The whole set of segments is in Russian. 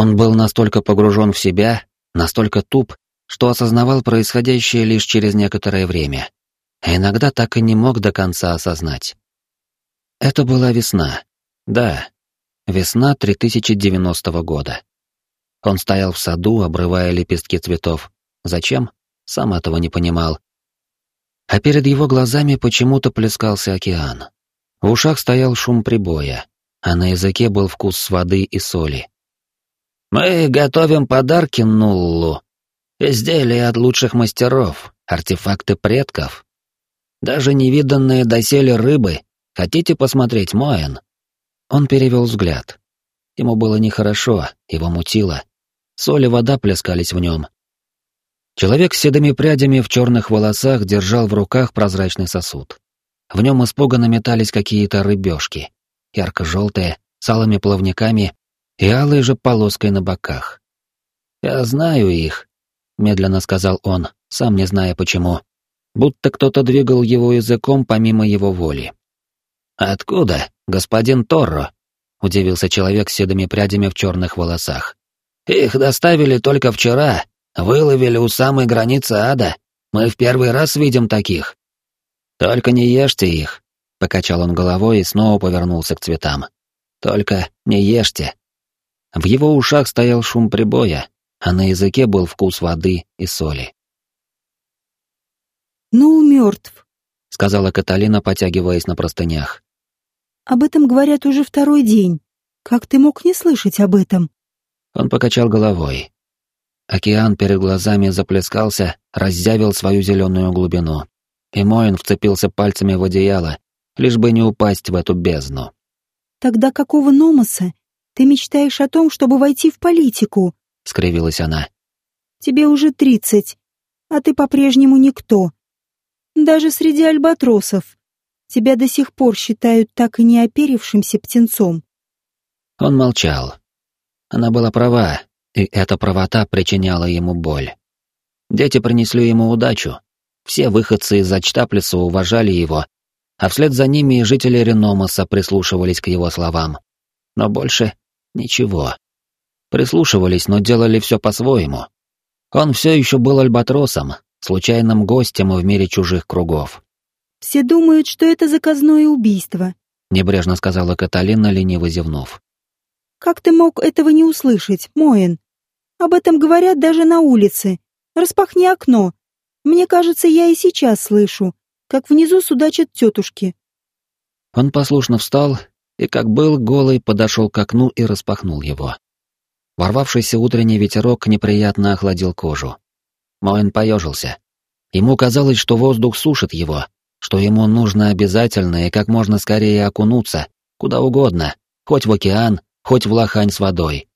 Он был настолько погружен в себя, настолько туп, что осознавал происходящее лишь через некоторое время. А иногда так и не мог до конца осознать. Это была весна. Да, весна 3090 года. Он стоял в саду, обрывая лепестки цветов. Зачем? Сам этого не понимал. А перед его глазами почему-то плескался океан. В ушах стоял шум прибоя, а на языке был вкус воды и соли. «Мы готовим подарки Нуллу. Изделия от лучших мастеров, артефакты предков. Даже невиданные доселе рыбы. Хотите посмотреть, Моэн?» Он перевел взгляд. Ему было нехорошо, его мутило. Соль и вода плескались в нем. Человек с седыми прядями в черных волосах держал в руках прозрачный сосуд. В нем испуганно метались какие-то рыбешки, ярко-желтые, с алыми плавниками и алой же полоской на боках. «Я знаю их», — медленно сказал он, сам не зная почему, будто кто-то двигал его языком помимо его воли. «Откуда, господин Торро?» — удивился человек с седыми прядями в черных волосах. Их доставили только вчера, выловили у самой границы ада. Мы в первый раз видим таких. Только не ешьте их, покачал он головой и снова повернулся к цветам. Только не ешьте. В его ушах стоял шум прибоя, а на языке был вкус воды и соли. «Ну, мертв», — сказала Каталина, потягиваясь на простынях. «Об этом говорят уже второй день. Как ты мог не слышать об этом?» Он покачал головой. Океан перед глазами заплескался, раззявил свою зеленую глубину. И Моин вцепился пальцами в одеяло, лишь бы не упасть в эту бездну. «Тогда какого номоса ты мечтаешь о том, чтобы войти в политику?» — скривилась она. «Тебе уже тридцать, а ты по-прежнему никто. Даже среди альбатросов. Тебя до сих пор считают так и не оперившимся птенцом». Он молчал, она была права, и эта правота причиняла ему боль. Дети принесли ему удачу. Все выходцы из Ачтаплиса уважали его, а вслед за ними и жители Реномаса прислушивались к его словам. Но больше ничего. Прислушивались, но делали все по-своему. Он все еще был альбатросом, случайным гостем в мире чужих кругов. «Все думают, что это заказное убийство», — небрежно сказала Каталина, лениво зевнув. Как ты мог этого не услышать, Моин? Об этом говорят даже на улице. Распахни окно. Мне кажется, я и сейчас слышу, как внизу судачат тетушки. Он послушно встал и, как был голый, подошел к окну и распахнул его. Ворвавшийся утренний ветерок неприятно охладил кожу. Моин поежился. Ему казалось, что воздух сушит его, что ему нужно обязательно и как можно скорее окунуться, куда угодно, хоть в океан, хоть в лохань с водой.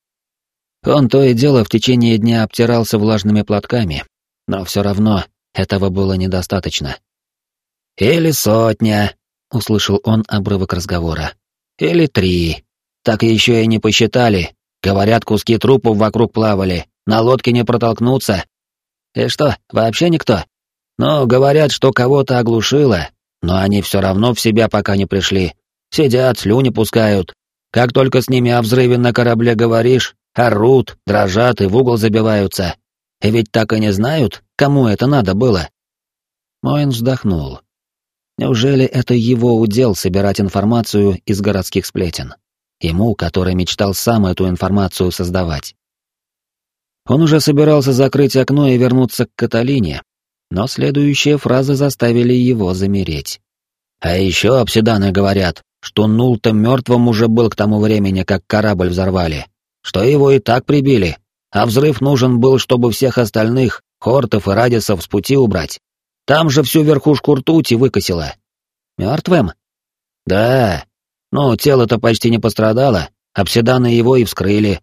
Он то и дело в течение дня обтирался влажными платками, но все равно этого было недостаточно. «Или сотня», — услышал он обрывок разговора. «Или три. Так еще и не посчитали. Говорят, куски трупов вокруг плавали, на лодке не протолкнуться. И что, вообще никто? Ну, говорят, что кого-то оглушило, но они все равно в себя пока не пришли. Сидят, слюни пускают, как только с ними о взрыве на корабле говоришь, орут, дрожат и в угол забиваются. И ведь так и не знают, кому это надо было. Моин вздохнул. Неужели это его удел собирать информацию из городских сплетен? Ему, который мечтал сам эту информацию создавать. Он уже собирался закрыть окно и вернуться к Каталине, но следующие фразы заставили его замереть. А еще обсиданы говорят, что Нулта мертвым уже был к тому времени, как корабль взорвали, что его и так прибили, а взрыв нужен был, чтобы всех остальных, Хортов и Радисов, с пути убрать. Там же всю верхушку ртути выкосило. Мертвым? Да. Ну, тело-то почти не пострадало, обсиданы его и вскрыли.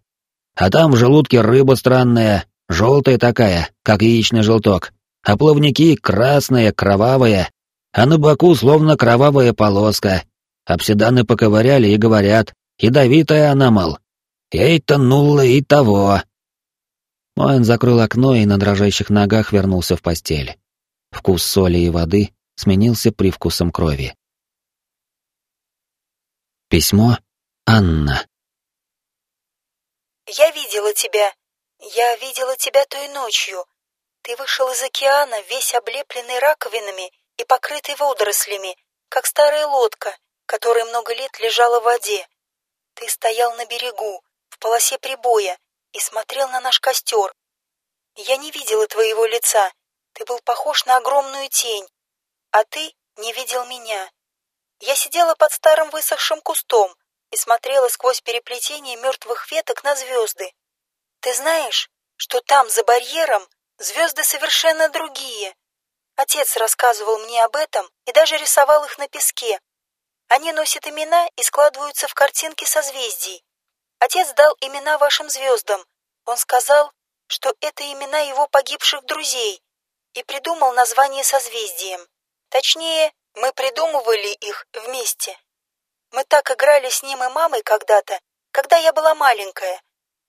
А там в желудке рыба странная, желтая такая, как яичный желток, а плавники красные, кровавые, а на боку словно кровавая полоска, Обсиданы поковыряли и говорят, ядовитая она, мол. Ей-то нула и того. Моэн закрыл окно и на дрожащих ногах вернулся в постель. Вкус соли и воды сменился привкусом крови. Письмо Анна. Я видела тебя. Я видела тебя той ночью. Ты вышел из океана, весь облепленный раковинами и покрытый водорослями, как старая лодка, которая много лет лежала в воде. Ты стоял на берегу, в полосе прибоя, и смотрел на наш костер. Я не видела твоего лица, ты был похож на огромную тень, а ты не видел меня. Я сидела под старым высохшим кустом и смотрела сквозь переплетение мертвых веток на звезды. Ты знаешь, что там, за барьером, звезды совершенно другие. Отец рассказывал мне об этом и даже рисовал их на песке. Они носят имена и складываются в картинки созвездий. Отец дал имена вашим звездам. Он сказал, что это имена его погибших друзей, и придумал название созвездием. Точнее, мы придумывали их вместе. Мы так играли с ним и мамой когда-то, когда я была маленькая.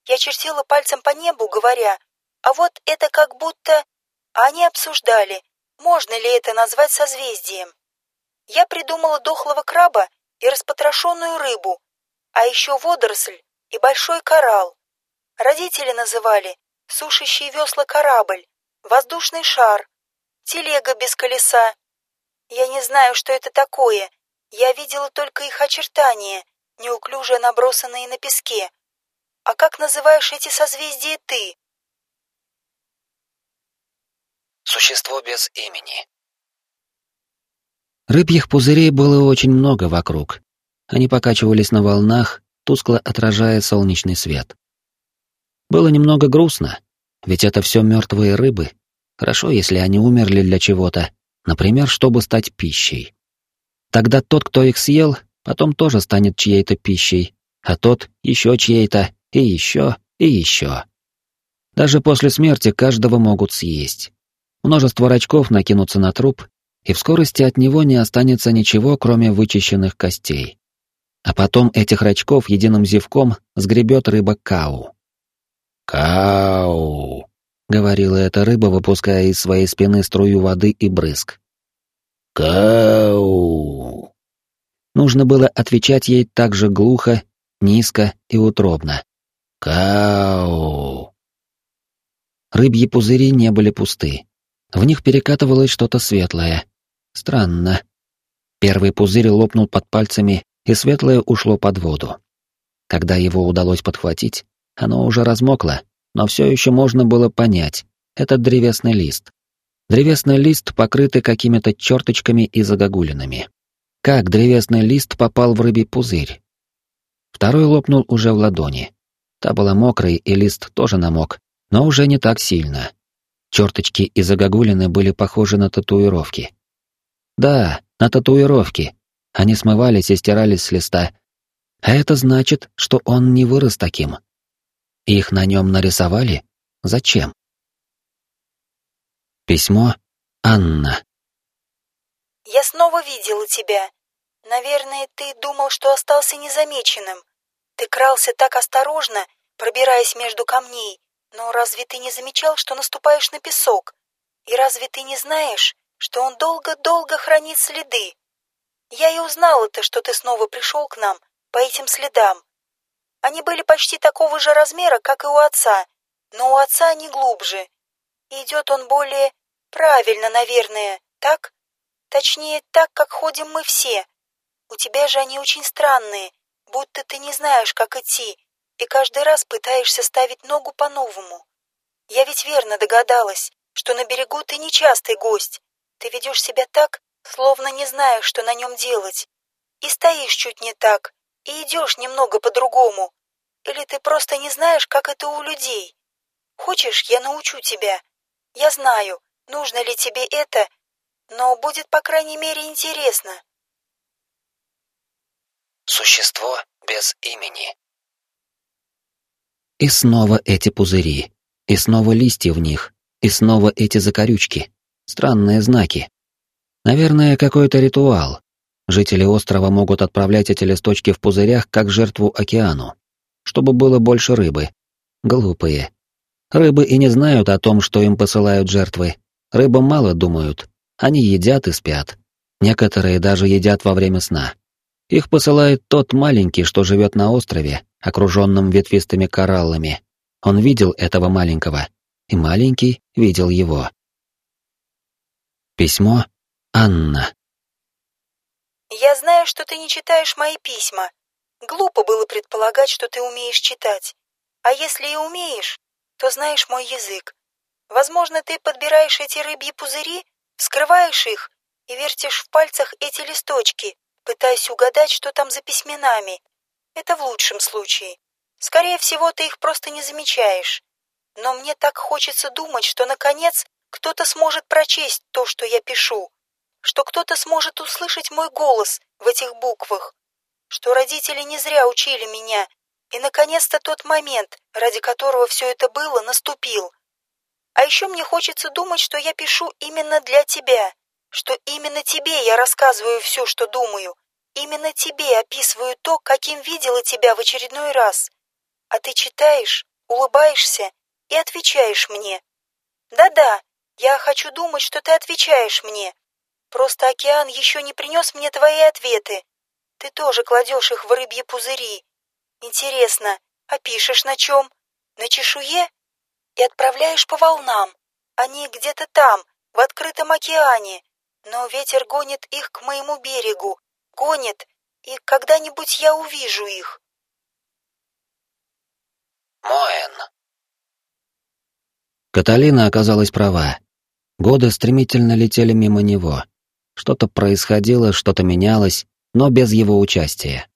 Я чертила пальцем по небу, говоря, а вот это как будто... А они обсуждали, можно ли это назвать созвездием. Я придумала дохлого краба и распотрошенную рыбу, а еще водоросль и большой коралл. Родители называли сушащий весла корабль, воздушный шар, телега без колеса. Я не знаю, что это такое. Я видела только их очертания, неуклюже набросанные на песке. А как называешь эти созвездия ты? Существо без имени. Рыбьих пузырей было очень много вокруг. Они покачивались на волнах, тускло отражая солнечный свет. Было немного грустно, ведь это все мертвые рыбы. Хорошо, если они умерли для чего-то, например, чтобы стать пищей. Тогда тот, кто их съел, потом тоже станет чьей-то пищей, а тот еще чьей-то, и еще, и еще. Даже после смерти каждого могут съесть. Множество рачков накинутся на труп, и в скорости от него не останется ничего, кроме вычищенных костей. А потом этих рачков единым зевком сгребет рыба Кау. «Кау!» — говорила эта рыба, выпуская из своей спины струю воды и брызг. «Кау!» Нужно было отвечать ей так же глухо, низко и утробно. «Кау!» Рыбьи пузыри не были пусты. В них перекатывалось что-то светлое. Странно. Первый пузырь лопнул под пальцами, и светлое ушло под воду. Когда его удалось подхватить, оно уже размокло, но все еще можно было понять. Это древесный лист. Древесный лист, покрытый какими-то черточками и загогулинами. Как древесный лист попал в рыбий пузырь? Второй лопнул уже в ладони. Та была мокрой, и лист тоже намок, но уже не так сильно. Черточки и загогулины были похожи на татуировки. Да, на татуировки. Они смывались и стирались с листа. А это значит, что он не вырос таким. Их на нем нарисовали? Зачем? Письмо Анна. Я снова видела тебя. Наверное, ты думал, что остался незамеченным. Ты крался так осторожно, пробираясь между камней, но разве ты не замечал, что наступаешь на песок? И разве ты не знаешь, что он долго-долго хранит следы? Я и узнала-то, что ты снова пришел к нам по этим следам. Они были почти такого же размера, как и у отца, но у отца они глубже. идет он более правильно, наверное, так? Точнее, так, как ходим мы все. У тебя же они очень странные, будто ты не знаешь, как идти, и каждый раз пытаешься ставить ногу по-новому. Я ведь верно догадалась, что на берегу ты нечастый гость. Ты ведешь себя так, словно не знаешь, что на нем делать. И стоишь чуть не так, и идешь немного по-другому. Или ты просто не знаешь, как это у людей. Хочешь, я научу тебя. Я знаю, нужно ли тебе это, но будет, по крайней мере, интересно. Существо без имени. И снова эти пузыри, и снова листья в них, и снова эти закорючки. Странные знаки. Наверное, какой-то ритуал. Жители острова могут отправлять эти листочки в пузырях как жертву океану, чтобы было больше рыбы. Глупые. Рыбы и не знают о том, что им посылают жертвы. Рыбам мало думают. Они едят и спят. Некоторые даже едят во время сна. Их посылает тот маленький, что живет на острове, окруженном ветвистыми кораллами. Он видел этого маленького, и маленький видел его. Письмо Анна. «Я знаю, что ты не читаешь мои письма. Глупо было предполагать, что ты умеешь читать. А если и умеешь, то знаешь мой язык. Возможно, ты подбираешь эти рыбьи пузыри, вскрываешь их и вертишь в пальцах эти листочки, пытаясь угадать, что там за письменами. Это в лучшем случае. Скорее всего, ты их просто не замечаешь. Но мне так хочется думать, что, наконец, кто-то сможет прочесть то, что я пишу, что кто-то сможет услышать мой голос в этих буквах, что родители не зря учили меня, и, наконец-то, тот момент, ради которого все это было, наступил. А еще мне хочется думать, что я пишу именно для тебя, что именно тебе я рассказываю все, что думаю, именно тебе описываю то, каким видела тебя в очередной раз. А ты читаешь, улыбаешься и отвечаешь мне. Да-да, я хочу думать, что ты отвечаешь мне. Просто океан еще не принес мне твои ответы. Ты тоже кладешь их в рыбьи пузыри. Интересно, а пишешь на чем? На чешуе? И отправляешь по волнам. Они где-то там, в открытом океане. Но ветер гонит их к моему берегу. Гонит, и когда-нибудь я увижу их. Моэн. Каталина оказалась права. Годы стремительно летели мимо него. Что-то происходило, что-то менялось, но без его участия.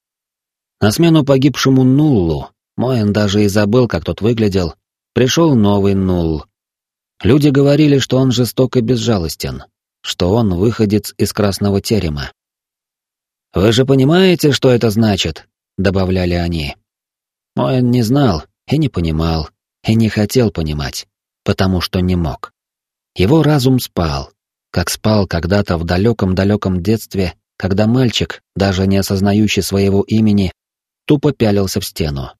На смену погибшему Нуллу, Моэн даже и забыл, как тот выглядел, пришел новый Нулл. Люди говорили, что он жесток и безжалостен, что он выходец из Красного Терема. «Вы же понимаете, что это значит?» — добавляли они. Моэн не знал и не понимал, и не хотел понимать, потому что не мог. Его разум спал, как спал когда-то в далеком-далеком детстве, когда мальчик, даже не осознающий своего имени, тупо пялился в стену.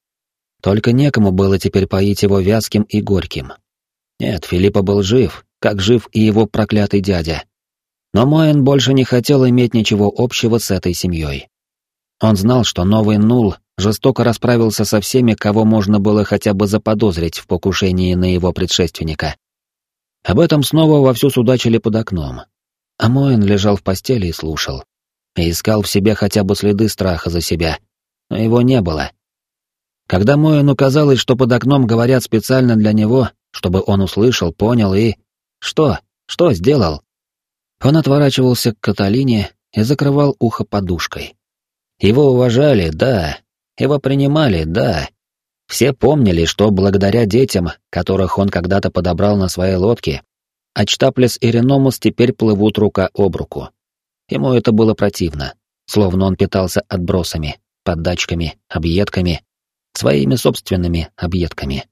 Только некому было теперь поить его вязким и горьким. Нет, Филиппа был жив, как жив и его проклятый дядя. Но Моэн больше не хотел иметь ничего общего с этой семьей. Он знал, что новый Нул жестоко расправился со всеми, кого можно было хотя бы заподозрить в покушении на его предшественника. Об этом снова вовсю судачили под окном. А Моэн лежал в постели и слушал. И искал в себе хотя бы следы страха за себя. Но его не было. Когда Моэну казалось, что под окном говорят специально для него, чтобы он услышал, понял и... Что? Что сделал? Он отворачивался к Каталине и закрывал ухо подушкой. Его уважали, да. Его принимали, да. Все помнили, что благодаря детям, которых он когда-то подобрал на своей лодке, Ачтаплес и Реномус теперь плывут рука об руку. Ему это было противно, словно он питался отбросами, поддачками, объедками, своими собственными объедками.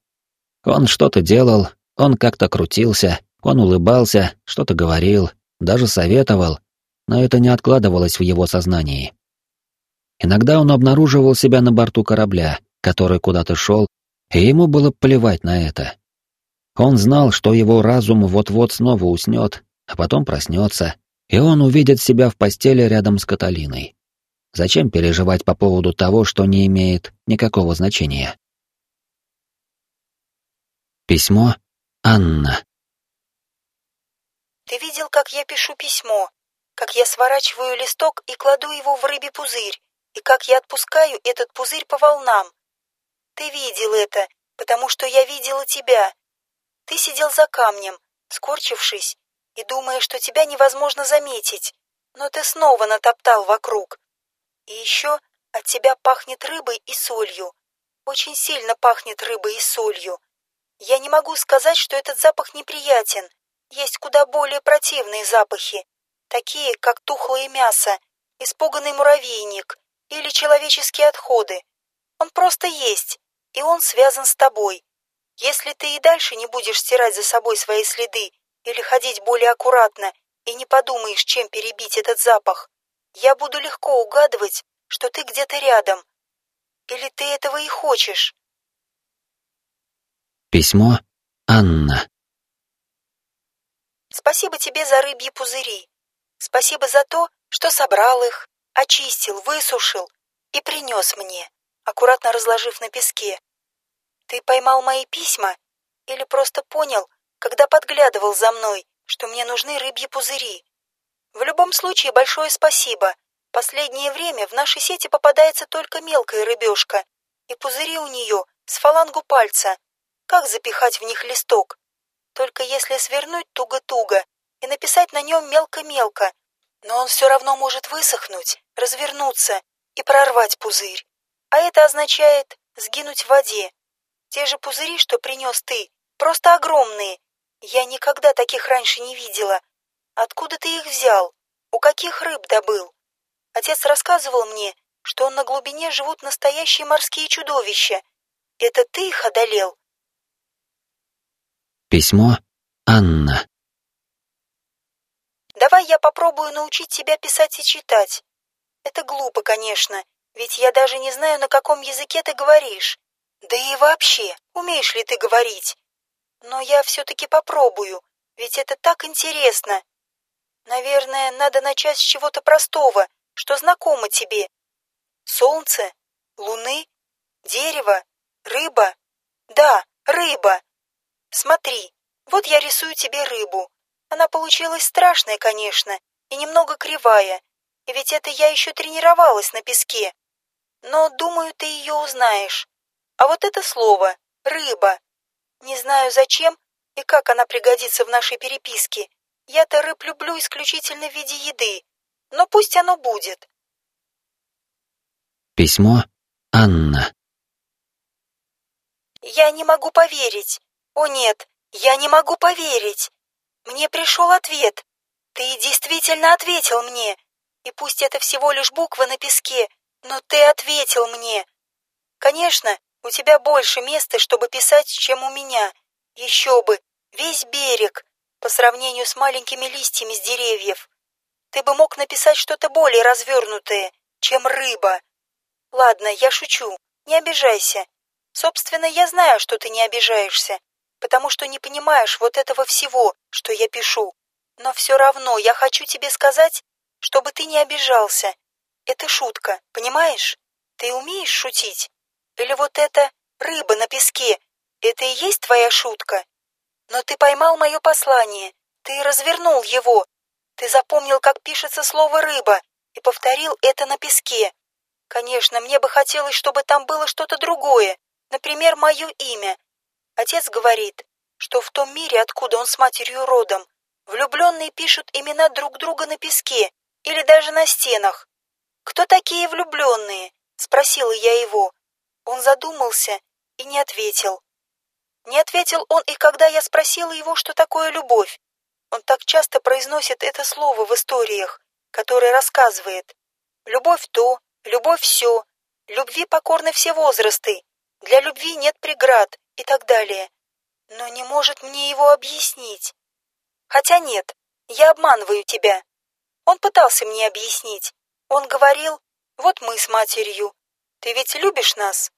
Он что-то делал, он как-то крутился, он улыбался, что-то говорил, даже советовал, но это не откладывалось в его сознании. Иногда он обнаруживал себя на борту корабля, который куда-то шел, и ему было плевать на это. Он знал, что его разум вот-вот снова уснет, а потом проснется, и он увидит себя в постели рядом с Каталиной. Зачем переживать по поводу того, что не имеет никакого значения? Письмо Анна. Ты видел, как я пишу письмо, как я сворачиваю листок и кладу его в рыбий пузырь, и как я отпускаю этот пузырь по волнам, ты видел это, потому что я видела тебя. Ты сидел за камнем, скорчившись, и думая, что тебя невозможно заметить, но ты снова натоптал вокруг. И еще от тебя пахнет рыбой и солью. Очень сильно пахнет рыбой и солью. Я не могу сказать, что этот запах неприятен. Есть куда более противные запахи, такие, как тухлое мясо, испуганный муравейник или человеческие отходы. Он просто есть, и он связан с тобой. Если ты и дальше не будешь стирать за собой свои следы или ходить более аккуратно и не подумаешь, чем перебить этот запах, я буду легко угадывать, что ты где-то рядом. Или ты этого и хочешь? Письмо Анна. Спасибо тебе за рыбьи пузыри. Спасибо за то, что собрал их, очистил, высушил и принес мне. Аккуратно разложив на песке. «Ты поймал мои письма? Или просто понял, когда подглядывал за мной, что мне нужны рыбьи пузыри? В любом случае, большое спасибо. Последнее время в нашей сети попадается только мелкая рыбешка, и пузыри у нее с фалангу пальца. Как запихать в них листок? Только если свернуть туго-туго и написать на нем мелко-мелко. Но он все равно может высохнуть, развернуться и прорвать пузырь. А это означает сгинуть в воде. Те же пузыри, что принес ты, просто огромные. Я никогда таких раньше не видела. Откуда ты их взял? У каких рыб добыл? Отец рассказывал мне, что на глубине живут настоящие морские чудовища. Это ты их одолел? Письмо Анна. Давай я попробую научить тебя писать и читать. Это глупо, конечно, ведь я даже не знаю, на каком языке ты говоришь. Да и вообще, умеешь ли ты говорить? Но я все-таки попробую, ведь это так интересно. Наверное, надо начать с чего-то простого, что знакомо тебе. Солнце, луны, дерево, рыба. Да, рыба. Смотри, вот я рисую тебе рыбу. Она получилась страшная, конечно, и немного кривая. И ведь это я еще тренировалась на песке. Но, думаю, ты ее узнаешь. А вот это слово «рыба». Не знаю, зачем и как она пригодится в нашей переписке. Я-то рыб люблю исключительно в виде еды. Но пусть оно будет. Письмо Анна. Я не могу поверить. О нет, я не могу поверить. Мне пришел ответ. Ты действительно ответил мне. И пусть это всего лишь буква на песке, но ты ответил мне. Конечно, у тебя больше места, чтобы писать, чем у меня. Еще бы, весь берег, по сравнению с маленькими листьями с деревьев. Ты бы мог написать что-то более развернутое, чем рыба. Ладно, я шучу, не обижайся. Собственно, я знаю, что ты не обижаешься, потому что не понимаешь вот этого всего, что я пишу. Но все равно я хочу тебе сказать, чтобы ты не обижался. Это шутка, понимаешь? Ты умеешь шутить? Или вот это рыба на песке, это и есть твоя шутка? Но ты поймал мое послание, ты развернул его, ты запомнил, как пишется слово «рыба», и повторил это на песке. Конечно, мне бы хотелось, чтобы там было что-то другое, например, мое имя, Отец говорит, что в том мире, откуда он с матерью родом, влюбленные пишут имена друг друга на песке или даже на стенах. «Кто такие влюбленные?» — спросила я его. Он задумался и не ответил. Не ответил он и когда я спросила его, что такое любовь. Он так часто произносит это слово в историях, которые рассказывает. Любовь то, любовь все, любви покорны все возрасты, для любви нет преград, и так далее. Но не может мне его объяснить. Хотя нет, я обманываю тебя. Он пытался мне объяснить. Он говорил, вот мы с матерью. Ты ведь любишь нас?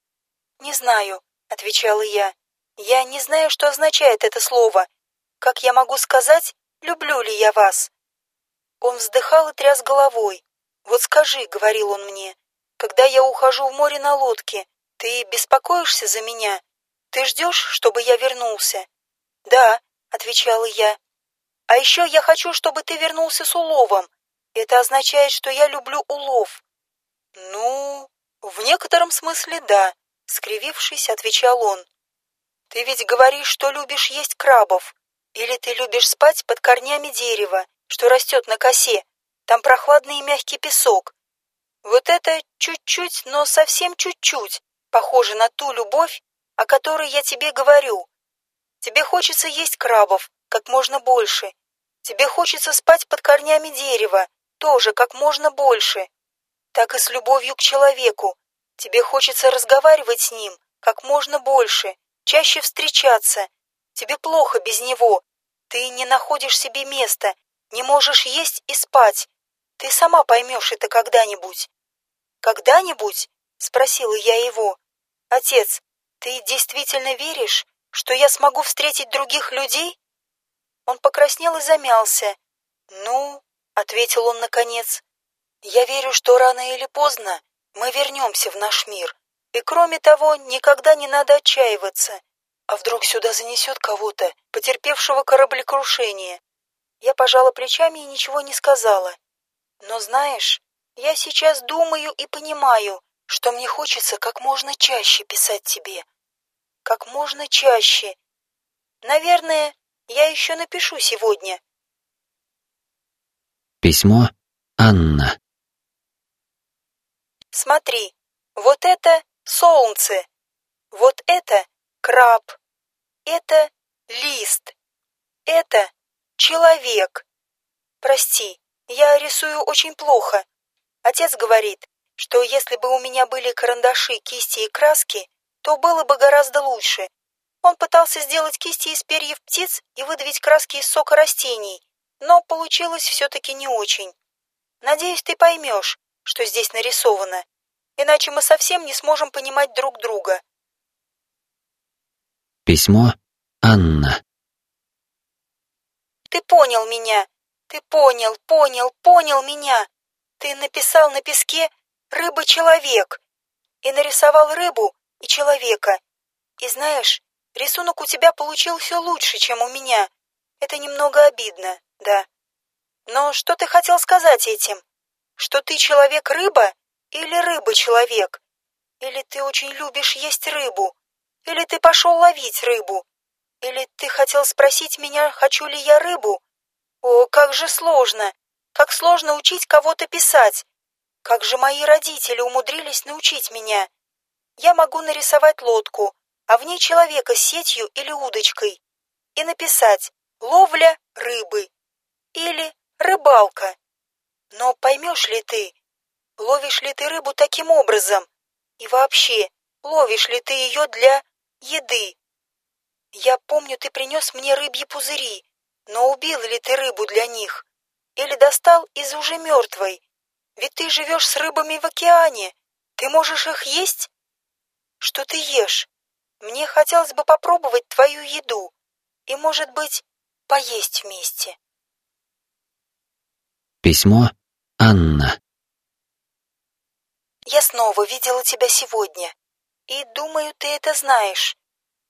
Не знаю, отвечала я. Я не знаю, что означает это слово. Как я могу сказать, люблю ли я вас? Он вздыхал и тряс головой. Вот скажи, говорил он мне, когда я ухожу в море на лодке, ты беспокоишься за меня? Ты ждешь, чтобы я вернулся? Да, отвечала я. А еще я хочу, чтобы ты вернулся с уловом. Это означает, что я люблю улов. Ну, в некотором смысле да, скривившись, отвечал он. Ты ведь говоришь, что любишь есть крабов. Или ты любишь спать под корнями дерева, что растет на косе. Там прохладный и мягкий песок. Вот это чуть-чуть, но совсем чуть-чуть, похоже на ту любовь, о которой я тебе говорю. Тебе хочется есть крабов как можно больше. Тебе хочется спать под корнями дерева тоже как можно больше. Так и с любовью к человеку. Тебе хочется разговаривать с ним как можно больше, чаще встречаться. Тебе плохо без него. Ты не находишь себе места, не можешь есть и спать. Ты сама поймешь это когда-нибудь. Когда-нибудь? Спросила я его. Отец, ты действительно веришь, что я смогу встретить других людей? Он покраснел и замялся. Ну, ответил он наконец. Я верю, что рано или поздно мы вернемся в наш мир, И кроме того, никогда не надо отчаиваться. А вдруг сюда занесет кого-то, потерпевшего кораблекрушение? Я пожала плечами и ничего не сказала. Но знаешь, я сейчас думаю и понимаю, что мне хочется как можно чаще писать тебе. Как можно чаще. Наверное, я еще напишу сегодня. Письмо Анна. Смотри, вот это солнце, вот это краб, это лист, это человек. Прости, я рисую очень плохо. Отец говорит, что если бы у меня были карандаши, кисти и краски, то было бы гораздо лучше. Он пытался сделать кисти из перьев птиц и выдавить краски из сока растений, но получилось все-таки не очень. Надеюсь, ты поймешь, что здесь нарисовано, иначе мы совсем не сможем понимать друг друга. Письмо Анна. Ты понял меня. Ты понял, понял, понял меня. Ты написал на песке «рыба-человек» и нарисовал рыбу и человека. И знаешь, рисунок у тебя получился лучше, чем у меня. Это немного обидно, да. Но что ты хотел сказать этим? Что ты человек-рыба или рыба-человек? Или ты очень любишь есть рыбу? Или ты пошел ловить рыбу? Или ты хотел спросить меня, хочу ли я рыбу? О, как же сложно! Как сложно учить кого-то писать! Как же мои родители умудрились научить меня! Я могу нарисовать лодку, а в ней человека с сетью или удочкой, и написать «ловля рыбы» или «рыбалка». Но поймешь ли ты, ловишь ли ты рыбу таким образом? И вообще, ловишь ли ты ее для еды? Я помню, ты принес мне рыбьи пузыри, но убил ли ты рыбу для них? Или достал из уже мертвой? Ведь ты живешь с рыбами в океане. Ты можешь их есть? Что ты ешь? Мне хотелось бы попробовать твою еду. И, может быть, поесть вместе. Письмо Анна. Я снова видела тебя сегодня. И думаю, ты это знаешь.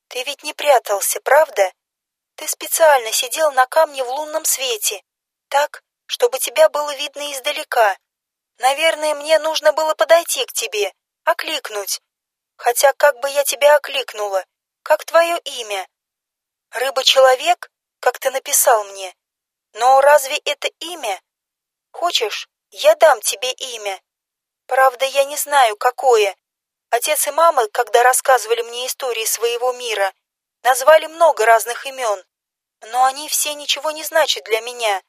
Ты ведь не прятался, правда? Ты специально сидел на камне в лунном свете, так, чтобы тебя было видно издалека. Наверное, мне нужно было подойти к тебе, окликнуть. Хотя как бы я тебя окликнула? Как твое имя? Рыба-человек, как ты написал мне. Но разве это имя? Хочешь, я дам тебе имя? Правда, я не знаю, какое. Отец и мама, когда рассказывали мне истории своего мира, назвали много разных имен, но они все ничего не значат для меня.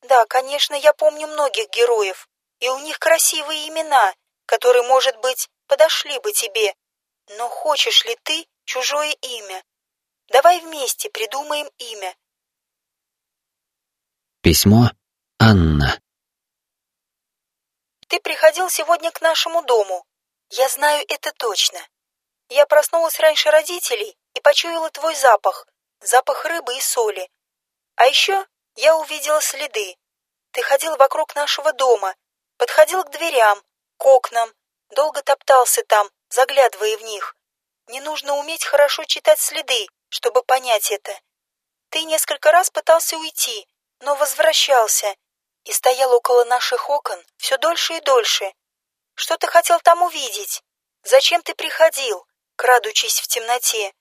Да, конечно, я помню многих героев, и у них красивые имена, которые, может быть, подошли бы тебе. Но хочешь ли ты чужое имя? Давай вместе придумаем имя. Письмо Анна. Ты приходил сегодня к нашему дому. Я знаю это точно. Я проснулась раньше родителей и почуяла твой запах, запах рыбы и соли. А еще я увидела следы. Ты ходил вокруг нашего дома, подходил к дверям, к окнам, долго топтался там, заглядывая в них. Не нужно уметь хорошо читать следы, чтобы понять это. Ты несколько раз пытался уйти, но возвращался и стоял около наших окон все дольше и дольше. Что ты хотел там увидеть? Зачем ты приходил, крадучись в темноте?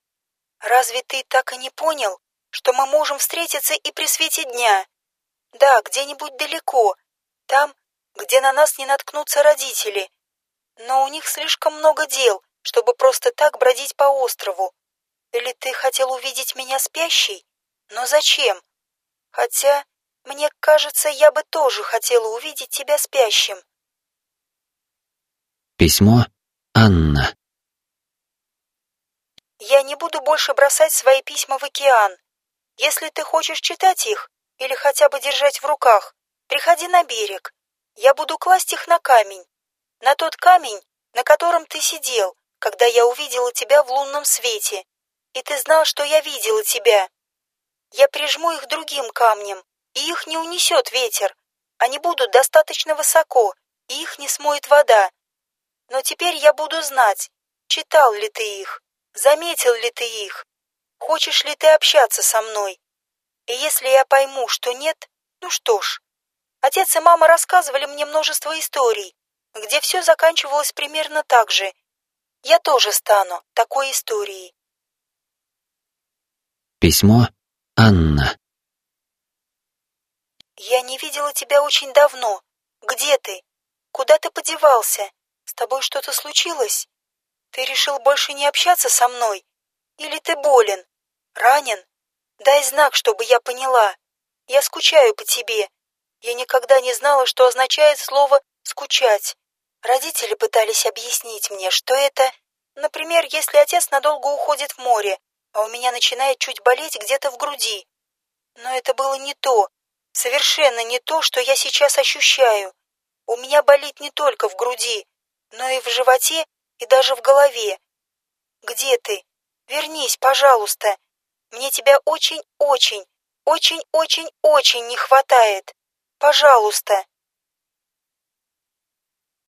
Разве ты так и не понял, что мы можем встретиться и при свете дня? Да, где-нибудь далеко, там, где на нас не наткнутся родители. Но у них слишком много дел, чтобы просто так бродить по острову. Или ты хотел увидеть меня спящей? Но зачем? Хотя, мне кажется, я бы тоже хотела увидеть тебя спящим. Письмо Анна. Я не буду больше бросать свои письма в океан. Если ты хочешь читать их или хотя бы держать в руках, приходи на берег. Я буду класть их на камень. На тот камень, на котором ты сидел, когда я увидела тебя в лунном свете. И ты знал, что я видела тебя. Я прижму их другим камнем, и их не унесет ветер. Они будут достаточно высоко, и их не смоет вода. Но теперь я буду знать, Читал ли ты их? Заметил ли ты их? Хочешь ли ты общаться со мной? И если я пойму, что нет, ну что ж. Отец и мама рассказывали мне множество историй, где все заканчивалось примерно так же. Я тоже стану такой историей. Письмо Анна. Я не видела тебя очень давно. Где ты? Куда ты подевался? С тобой что-то случилось? Ты решил больше не общаться со мной? Или ты болен? Ранен? Дай знак, чтобы я поняла. Я скучаю по тебе. Я никогда не знала, что означает слово «скучать». Родители пытались объяснить мне, что это... Например, если отец надолго уходит в море, а у меня начинает чуть болеть где-то в груди. Но это было не то, совершенно не то, что я сейчас ощущаю. У меня болит не только в груди, но и в животе, и даже в голове. Где ты? Вернись, пожалуйста. Мне тебя очень-очень, очень-очень-очень не хватает. Пожалуйста.